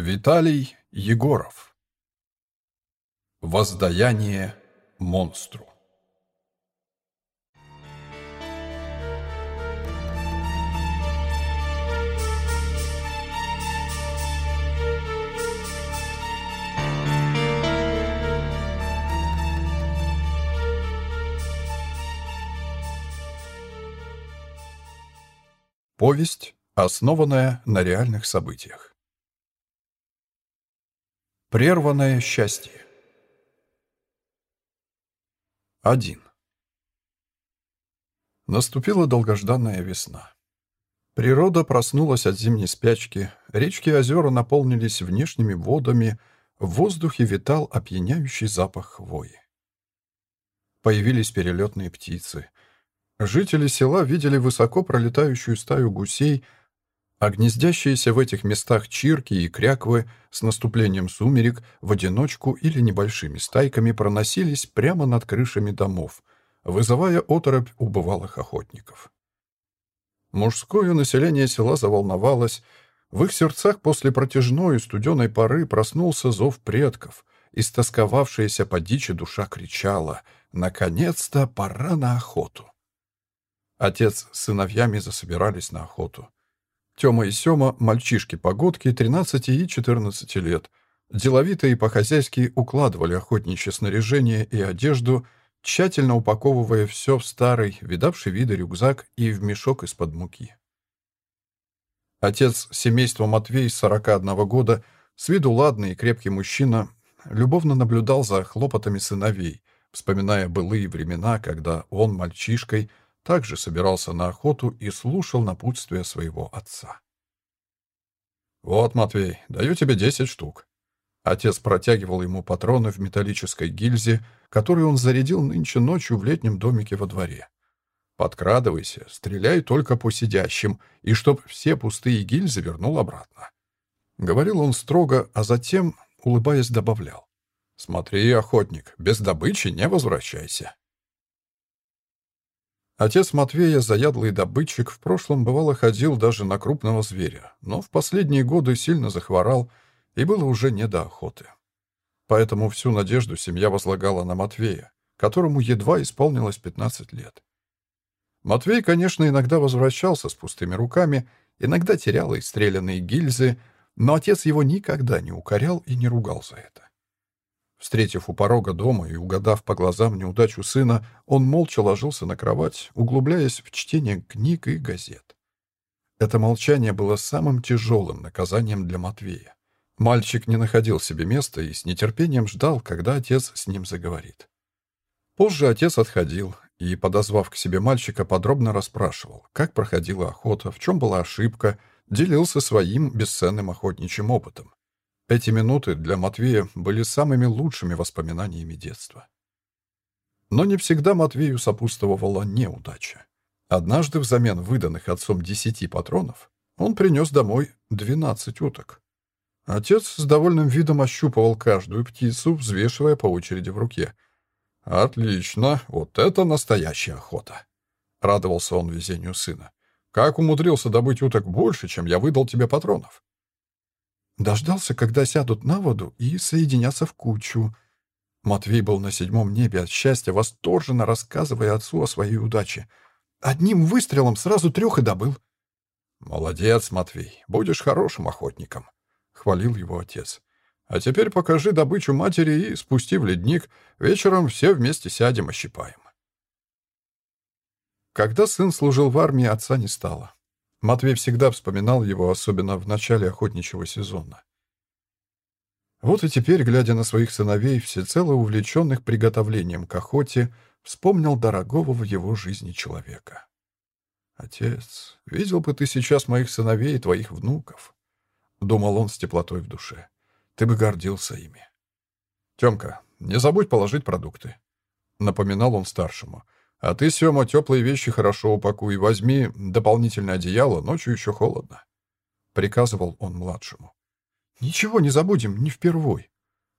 Виталий Егоров Воздаяние монстру Повесть, основанная на реальных событиях. Прерванное счастье. 1. Наступила долгожданная весна. Природа проснулась от зимней спячки, речки и озера наполнились внешними водами, в воздухе витал опьяняющий запах хвои. Появились перелетные птицы — Жители села видели высоко пролетающую стаю гусей, а гнездящиеся в этих местах чирки и кряквы с наступлением сумерек в одиночку или небольшими стайками проносились прямо над крышами домов, вызывая оторопь у бывалых охотников. Мужское население села заволновалось, в их сердцах после протяжной и студеной поры проснулся зов предков, истосковавшаяся по дичи душа кричала «Наконец-то пора на охоту!» Отец с сыновьями засобирались на охоту. Тёма и Сёма — мальчишки-погодки 13 и 14 лет. Деловито и по-хозяйски укладывали охотничье снаряжение и одежду, тщательно упаковывая все в старый, видавший виды рюкзак и в мешок из-под муки. Отец семейства Матвей, 41 года, с виду ладный и крепкий мужчина, любовно наблюдал за хлопотами сыновей, вспоминая былые времена, когда он мальчишкой — также собирался на охоту и слушал напутствия своего отца. «Вот, Матвей, даю тебе десять штук». Отец протягивал ему патроны в металлической гильзе, которые он зарядил нынче ночью в летнем домике во дворе. «Подкрадывайся, стреляй только по сидящим, и чтоб все пустые гильзы вернул обратно». Говорил он строго, а затем, улыбаясь, добавлял. «Смотри, охотник, без добычи не возвращайся». Отец Матвея, заядлый добытчик, в прошлом бывало ходил даже на крупного зверя, но в последние годы сильно захворал, и было уже не до охоты. Поэтому всю надежду семья возлагала на Матвея, которому едва исполнилось 15 лет. Матвей, конечно, иногда возвращался с пустыми руками, иногда терял и стрелянные гильзы, но отец его никогда не укорял и не ругал за это. Встретив у порога дома и угадав по глазам неудачу сына, он молча ложился на кровать, углубляясь в чтение книг и газет. Это молчание было самым тяжелым наказанием для Матвея. Мальчик не находил себе места и с нетерпением ждал, когда отец с ним заговорит. Позже отец отходил и, подозвав к себе мальчика, подробно расспрашивал, как проходила охота, в чем была ошибка, делился своим бесценным охотничьим опытом. Эти минуты для Матвея были самыми лучшими воспоминаниями детства. Но не всегда Матвею сопутствовала неудача. Однажды взамен выданных отцом десяти патронов он принес домой двенадцать уток. Отец с довольным видом ощупывал каждую птицу, взвешивая по очереди в руке. «Отлично, вот это настоящая охота!» — радовался он везению сына. «Как умудрился добыть уток больше, чем я выдал тебе патронов?» Дождался, когда сядут на воду и соединятся в кучу. Матвей был на седьмом небе от счастья, восторженно рассказывая отцу о своей удаче. Одним выстрелом сразу трех и добыл. «Молодец, Матвей, будешь хорошим охотником», — хвалил его отец. «А теперь покажи добычу матери и спусти в ледник. Вечером все вместе сядем, ощипаем». Когда сын служил в армии, отца не стало. Матвей всегда вспоминал его, особенно в начале охотничьего сезона. Вот и теперь, глядя на своих сыновей, всецело увлеченных приготовлением к охоте, вспомнил дорогого в его жизни человека. «Отец, видел бы ты сейчас моих сыновей и твоих внуков», — думал он с теплотой в душе. «Ты бы гордился ими». «Темка, не забудь положить продукты», — напоминал он старшему. А ты, Сёма, теплые вещи хорошо упакуй, возьми дополнительное одеяло, ночью еще холодно. Приказывал он младшему. Ничего не забудем, не впервой.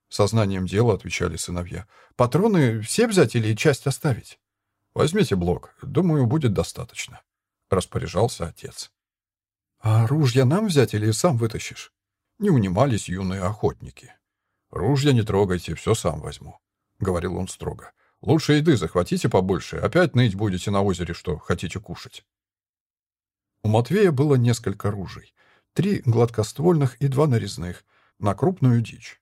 Сознанием дела отвечали сыновья. Патроны все взять или часть оставить? Возьмите блок, думаю, будет достаточно. Распоряжался отец. А ружья нам взять или сам вытащишь? не унимались юные охотники. «Ружья не трогайте, все сам возьму», — говорил он строго. «Лучше еды захватите побольше, опять ныть будете на озере, что хотите кушать». У Матвея было несколько ружей. Три гладкоствольных и два нарезных, на крупную дичь.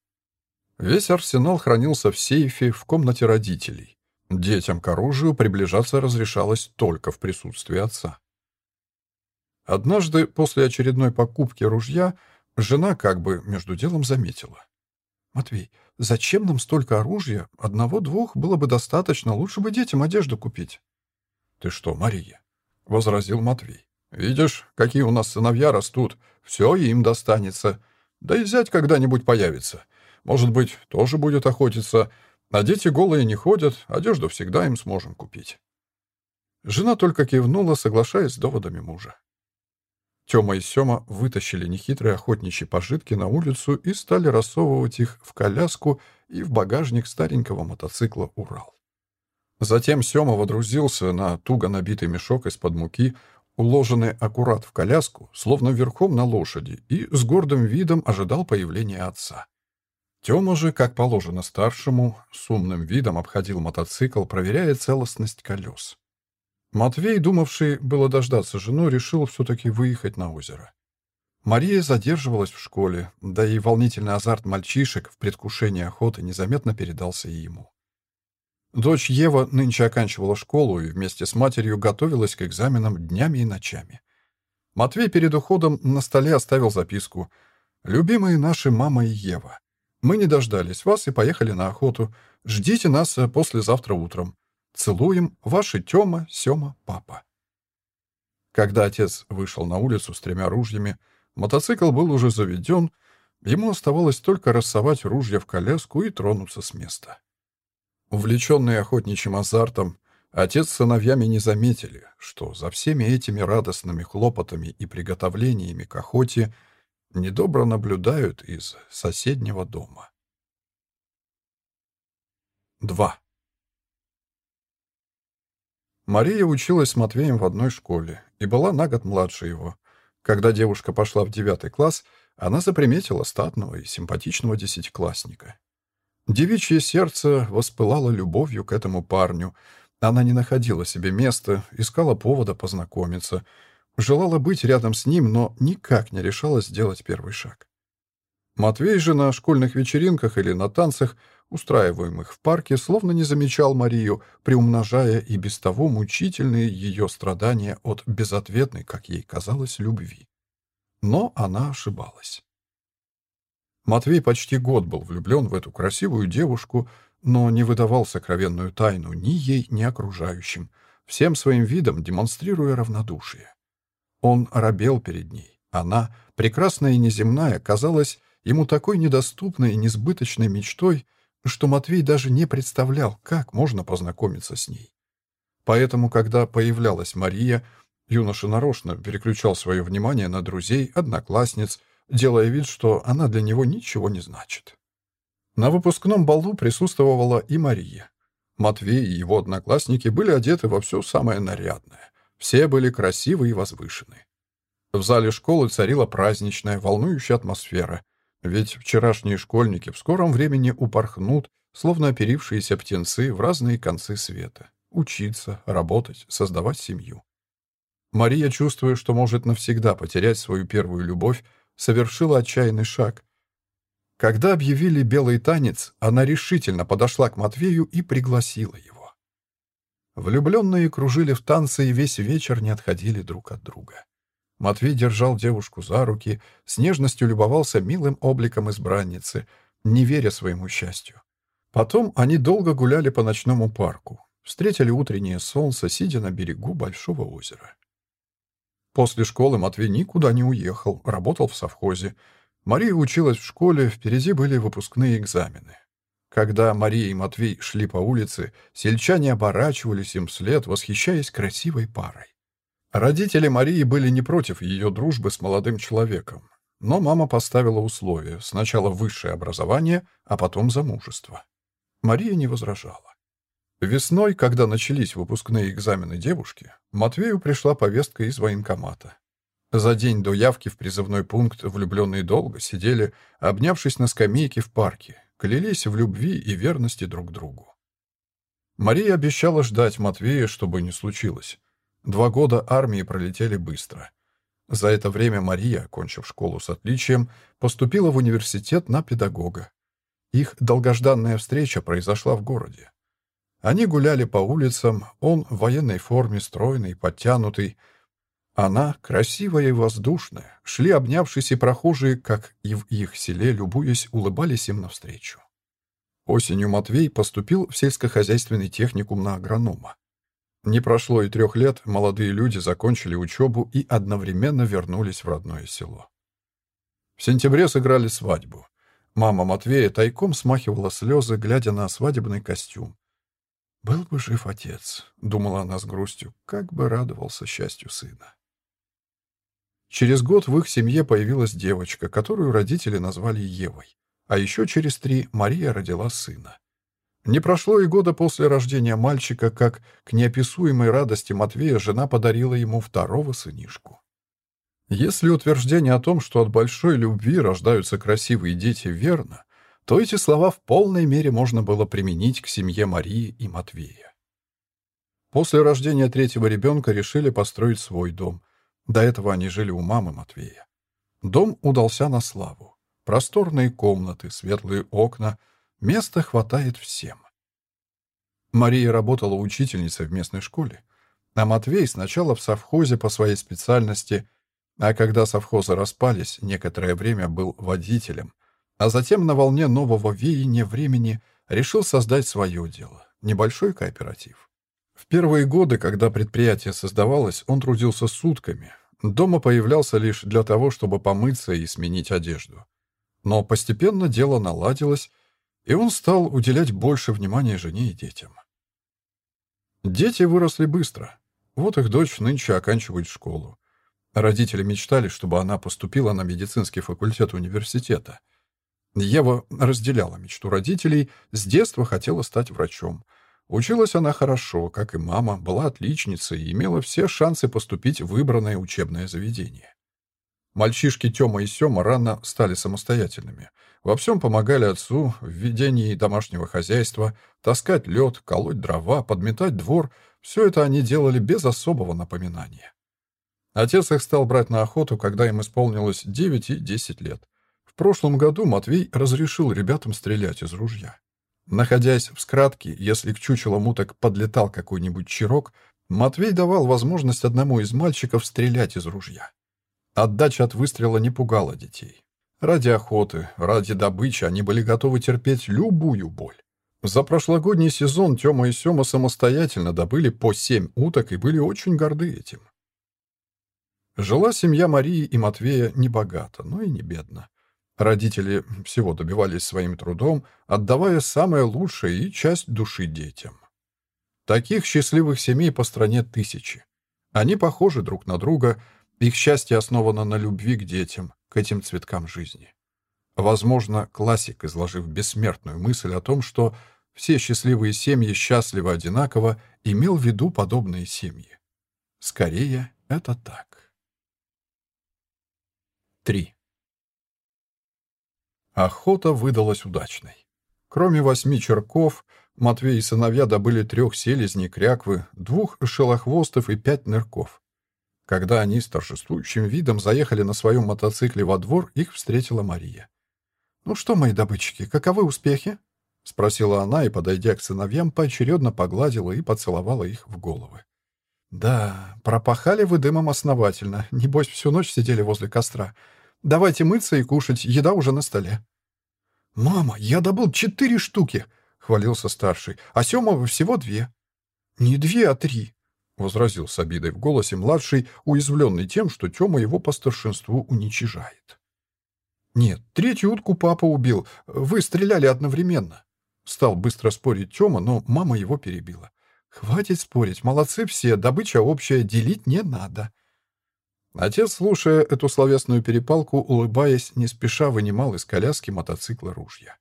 Весь арсенал хранился в сейфе в комнате родителей. Детям к оружию приближаться разрешалось только в присутствии отца. Однажды, после очередной покупки ружья, жена как бы между делом заметила. «Матвей, зачем нам столько оружия? Одного-двух было бы достаточно, лучше бы детям одежду купить». «Ты что, Мария?» — возразил Матвей. «Видишь, какие у нас сыновья растут. Все им достанется. Да и зять когда-нибудь появится. Может быть, тоже будет охотиться. А дети голые не ходят, одежду всегда им сможем купить». Жена только кивнула, соглашаясь с доводами мужа. Тёма и Сёма вытащили нехитрые охотничьи пожитки на улицу и стали рассовывать их в коляску и в багажник старенького мотоцикла «Урал». Затем Сёма водрузился на туго набитый мешок из-под муки, уложенный аккурат в коляску, словно верхом на лошади, и с гордым видом ожидал появления отца. Тёма же, как положено старшему, с умным видом обходил мотоцикл, проверяя целостность колес. Матвей, думавший было дождаться жену, решил все-таки выехать на озеро. Мария задерживалась в школе, да и волнительный азарт мальчишек в предвкушении охоты незаметно передался и ему. Дочь Ева нынче оканчивала школу и вместе с матерью готовилась к экзаменам днями и ночами. Матвей перед уходом на столе оставил записку «Любимые наши мама и Ева, мы не дождались вас и поехали на охоту. Ждите нас э, послезавтра утром. Целуем, ваши Тёма, Сёма, папа». Когда отец вышел на улицу с тремя ружьями, мотоцикл был уже заведен, ему оставалось только рассовать ружья в коляску и тронуться с места. Увлеченные охотничьим азартом, отец с сыновьями не заметили, что за всеми этими радостными хлопотами и приготовлениями к охоте недобро наблюдают из соседнего дома. 2. Мария училась с Матвеем в одной школе и была на год младше его. Когда девушка пошла в девятый класс, она заприметила статного и симпатичного десятиклассника. Девичье сердце воспылало любовью к этому парню. Она не находила себе места, искала повода познакомиться, желала быть рядом с ним, но никак не решалась сделать первый шаг. Матвей же на школьных вечеринках или на танцах, устраиваемых в парке, словно не замечал Марию, приумножая и без того мучительные ее страдания от безответной, как ей казалось, любви. Но она ошибалась. Матвей почти год был влюблен в эту красивую девушку, но не выдавал сокровенную тайну ни ей, ни окружающим, всем своим видом демонстрируя равнодушие. Он оробел перед ней. Она, прекрасная и неземная, казалась ему такой недоступной и несбыточной мечтой, что Матвей даже не представлял, как можно познакомиться с ней. Поэтому, когда появлялась Мария, юноша нарочно переключал свое внимание на друзей, одноклассниц, делая вид, что она для него ничего не значит. На выпускном балу присутствовала и Мария. Матвей и его одноклассники были одеты во все самое нарядное. Все были красивы и возвышены. В зале школы царила праздничная, волнующая атмосфера, ведь вчерашние школьники в скором времени упорхнут, словно оперившиеся птенцы в разные концы света. Учиться, работать, создавать семью. Мария, чувствуя, что может навсегда потерять свою первую любовь, совершила отчаянный шаг. Когда объявили белый танец, она решительно подошла к Матвею и пригласила его. Влюбленные кружили в танце и весь вечер не отходили друг от друга. Матвей держал девушку за руки, с нежностью любовался милым обликом избранницы, не веря своему счастью. Потом они долго гуляли по ночному парку, встретили утреннее солнце, сидя на берегу большого озера. После школы Матвей никуда не уехал, работал в совхозе. Мария училась в школе, впереди были выпускные экзамены. Когда Мария и Матвей шли по улице, сельчане оборачивались им вслед, восхищаясь красивой парой. Родители Марии были не против ее дружбы с молодым человеком, но мама поставила условие: сначала высшее образование, а потом замужество. Мария не возражала. Весной, когда начались выпускные экзамены девушки, Матвею пришла повестка из военкомата. За день до явки в призывной пункт влюбленные долго сидели, обнявшись на скамейке в парке, клялись в любви и верности друг другу. Мария обещала ждать Матвея, чтобы не случилось. Два года армии пролетели быстро. За это время Мария, окончив школу с отличием, поступила в университет на педагога. Их долгожданная встреча произошла в городе. Они гуляли по улицам, он в военной форме, стройный, подтянутый. Она, красивая и воздушная, шли обнявшись, и прохожие, как и в их селе, любуясь, улыбались им навстречу. Осенью Матвей поступил в сельскохозяйственный техникум на агронома. Не прошло и трех лет, молодые люди закончили учебу и одновременно вернулись в родное село. В сентябре сыграли свадьбу. Мама Матвея тайком смахивала слезы, глядя на свадебный костюм. «Был бы жив отец», — думала она с грустью, — «как бы радовался счастью сына». Через год в их семье появилась девочка, которую родители назвали Евой. А еще через три Мария родила сына. Не прошло и года после рождения мальчика, как к неописуемой радости Матвея жена подарила ему второго сынишку. Если утверждение о том, что от большой любви рождаются красивые дети, верно, то эти слова в полной мере можно было применить к семье Марии и Матвея. После рождения третьего ребенка решили построить свой дом. До этого они жили у мамы Матвея. Дом удался на славу. Просторные комнаты, светлые окна. Места хватает всем. Мария работала учительницей в местной школе, а Матвей сначала в совхозе по своей специальности, а когда совхозы распались, некоторое время был водителем, а затем на волне нового веяния времени решил создать свое дело — небольшой кооператив. В первые годы, когда предприятие создавалось, он трудился сутками. Дома появлялся лишь для того, чтобы помыться и сменить одежду. Но постепенно дело наладилось, и он стал уделять больше внимания жене и детям. Дети выросли быстро. Вот их дочь нынче оканчивает школу. Родители мечтали, чтобы она поступила на медицинский факультет университета. Ева разделяла мечту родителей, с детства хотела стать врачом. Училась она хорошо, как и мама, была отличницей и имела все шансы поступить в выбранное учебное заведение. Мальчишки Тёма и Сёма рано стали самостоятельными. Во всем помогали отцу в ведении домашнего хозяйства, таскать лед, колоть дрова, подметать двор. Все это они делали без особого напоминания. Отец их стал брать на охоту, когда им исполнилось 9 и 10 лет. В прошлом году Матвей разрешил ребятам стрелять из ружья. Находясь в скратке, если к чучелам уток подлетал какой-нибудь чирок, Матвей давал возможность одному из мальчиков стрелять из ружья. Отдача от выстрела не пугала детей. Ради охоты, ради добычи они были готовы терпеть любую боль. За прошлогодний сезон Тёма и Сёма самостоятельно добыли по семь уток и были очень горды этим. Жила семья Марии и Матвея небогато, но и не бедно. Родители всего добивались своим трудом, отдавая самое лучшее и часть души детям. Таких счастливых семей по стране тысячи. Они похожи друг на друга, их счастье основано на любви к детям, к этим цветкам жизни. Возможно, классик, изложив бессмертную мысль о том, что все счастливые семьи счастливы одинаково, имел в виду подобные семьи. Скорее, это так. 3. Охота выдалась удачной. Кроме восьми черков, Матвей и сыновья добыли трех селезней кряквы, двух шелохвостов и пять нырков. Когда они с торжествующим видом заехали на своем мотоцикле во двор, их встретила Мария. «Ну что, мои добытчики, каковы успехи?» — спросила она и, подойдя к сыновьям, поочередно погладила и поцеловала их в головы. «Да, пропахали вы дымом основательно. Небось, всю ночь сидели возле костра. Давайте мыться и кушать, еда уже на столе». «Мама, я добыл четыре штуки!» — хвалился старший. «А Сёма всего две». «Не две, а три», возразил с обидой в голосе младший, уязвленный тем, что Тёма его по старшинству уничижает. «Нет, третью утку папа убил. Вы стреляли одновременно». Стал быстро спорить Тёма, но мама его перебила. «Хватит спорить, молодцы все, добыча общая, делить не надо». Отец, слушая эту словесную перепалку, улыбаясь, не спеша вынимал из коляски мотоцикла ружья.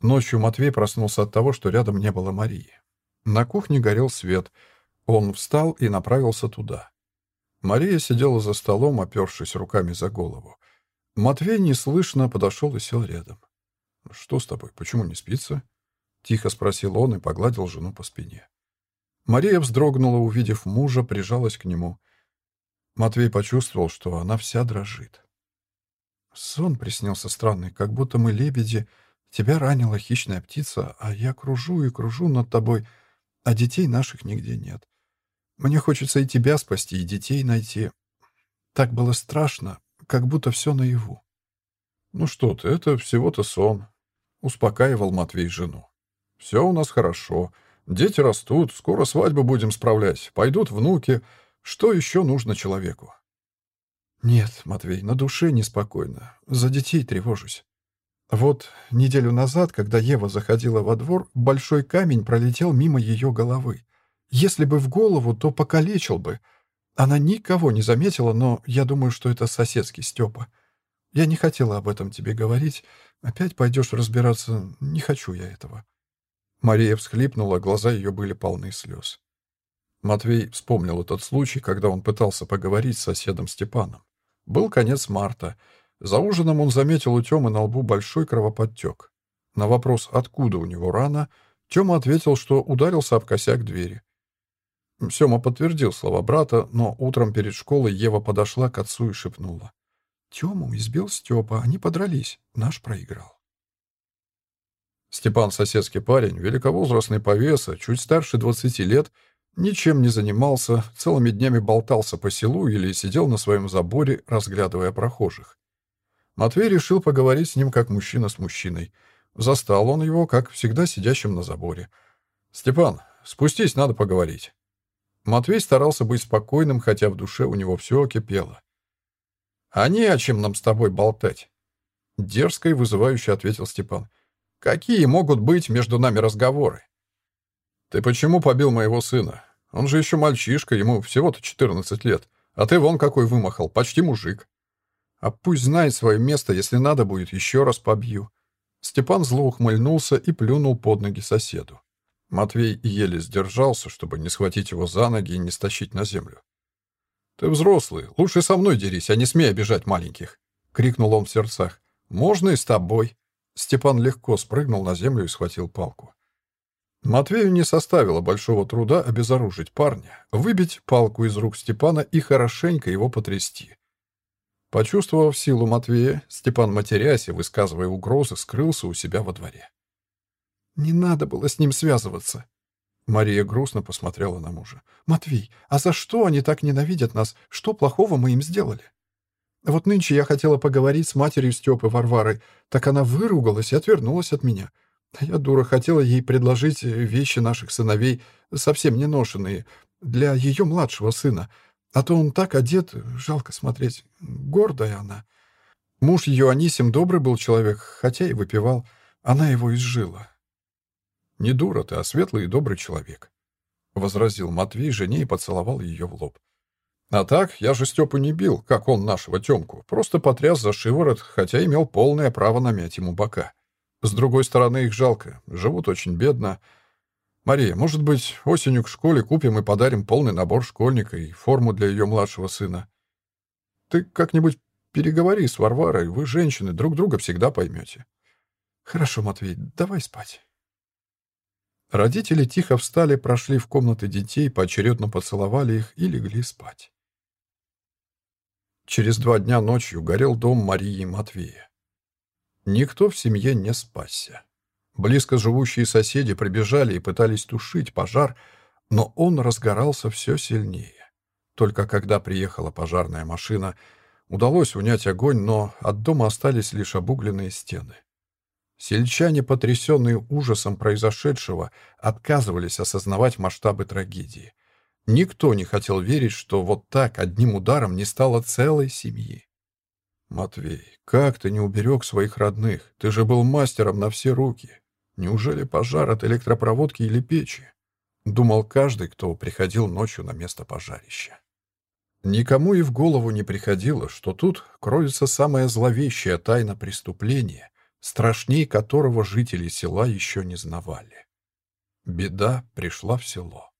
Ночью Матвей проснулся от того, что рядом не было Марии. На кухне горел свет — он встал и направился туда. Мария сидела за столом, опершись руками за голову. Матвей неслышно подошел и сел рядом. «Что с тобой? Почему не спится?» Тихо спросил он и погладил жену по спине. Мария вздрогнула, увидев мужа, прижалась к нему. Матвей почувствовал, что она вся дрожит. Сон приснился странный, как будто мы лебеди. Тебя ранила хищная птица, а я кружу и кружу над тобой, а детей наших нигде нет. Мне хочется и тебя спасти, и детей найти. Так было страшно, как будто все наяву. «Ну что ты, это всего-то сон», — успокаивал Матвей жену. «Все у нас хорошо. Дети растут, скоро свадьбу будем справлять, пойдут внуки. Что еще нужно человеку?» «Нет, Матвей, на душе неспокойно. За детей тревожусь. Вот неделю назад, когда Ева заходила во двор, большой камень пролетел мимо ее головы. Если бы в голову, то покалечил бы. Она никого не заметила, но я думаю, что это соседский Степа. Я не хотела об этом тебе говорить. Опять пойдешь разбираться. Не хочу я этого». Мария всхлипнула, глаза ее были полны слез. Матвей вспомнил этот случай, когда он пытался поговорить с соседом Степаном. Был конец марта. За ужином он заметил у Тёмы на лбу большой кровоподтек. На вопрос, откуда у него рана, Тёма ответил, что ударился об косяк двери. Сёма подтвердил слова брата, но утром перед школой Ева подошла к отцу и шепнула. «Тёму избил Стёпа, они подрались, наш проиграл». Степан, соседский парень, великовозрастный повеса, чуть старше 20 лет, ничем не занимался, целыми днями болтался по селу или сидел на своем заборе, разглядывая прохожих. Матвей решил поговорить с ним как мужчина с мужчиной. Застал он его, как всегда, сидящим на заборе. «Степан, спустись, надо поговорить». Матвей старался быть спокойным, хотя в душе у него все кипело. «А не о чем нам с тобой болтать», — дерзко и вызывающе ответил Степан. Какие могут быть между нами разговоры? Ты почему побил моего сына? Он же еще мальчишка, ему всего-то 14 лет. А ты вон какой вымахал, почти мужик. А пусть знает свое место, если надо будет, еще раз побью. Степан зло ухмыльнулся и плюнул под ноги соседу. Матвей еле сдержался, чтобы не схватить его за ноги и не стащить на землю. «Ты взрослый, лучше со мной дерись, а не смей обижать маленьких!» — крикнул он в сердцах. «Можно и с тобой!» Степан легко спрыгнул на землю и схватил палку. Матвею не составило большого труда обезоружить парня, выбить палку из рук Степана и хорошенько его потрясти. Почувствовав силу Матвея, Степан, матерясь и высказывая угрозы, скрылся у себя во дворе. «Не надо было с ним связываться». Мария грустно посмотрела на мужа. «Матвей, а за что они так ненавидят нас? Что плохого мы им сделали?» Вот нынче я хотела поговорить с матерью Степы Варварой, так она выругалась и отвернулась от меня. Я, дура, хотела ей предложить вещи наших сыновей, совсем не ношенные, для ее младшего сына. А то он так одет, жалко смотреть. Гордая она. Муж ее Анисим добрый был человек, хотя и выпивал. Она его изжила. «Не дура ты, а светлый и добрый человек», — возразил Матвей жене и поцеловал ее в лоб. А так, я же Степу не бил, как он нашего Темку, просто потряс за шиворот, хотя имел полное право намять ему бока. С другой стороны, их жалко, живут очень бедно. Мария, может быть, осенью к школе купим и подарим полный набор школьника и форму для ее младшего сына. Ты как-нибудь переговори с Варварой, вы, женщины, друг друга всегда поймете. Хорошо, Матвей, давай спать. Родители тихо встали, прошли в комнаты детей, поочередно поцеловали их и легли спать. Через два дня ночью горел дом Марии и Матвея. Никто в семье не спасся. Близко живущие соседи прибежали и пытались тушить пожар, но он разгорался все сильнее. Только когда приехала пожарная машина, удалось унять огонь, но от дома остались лишь обугленные стены. Сельчане, потрясенные ужасом произошедшего, отказывались осознавать масштабы трагедии — Никто не хотел верить, что вот так одним ударом не стало целой семьи. «Матвей, как ты не уберег своих родных? Ты же был мастером на все руки. Неужели пожар от электропроводки или печи?» Думал каждый, кто приходил ночью на место пожарища. Никому и в голову не приходило, что тут кроется самая зловещая тайна преступления, страшней которого жители села еще не знавали. Беда пришла в село.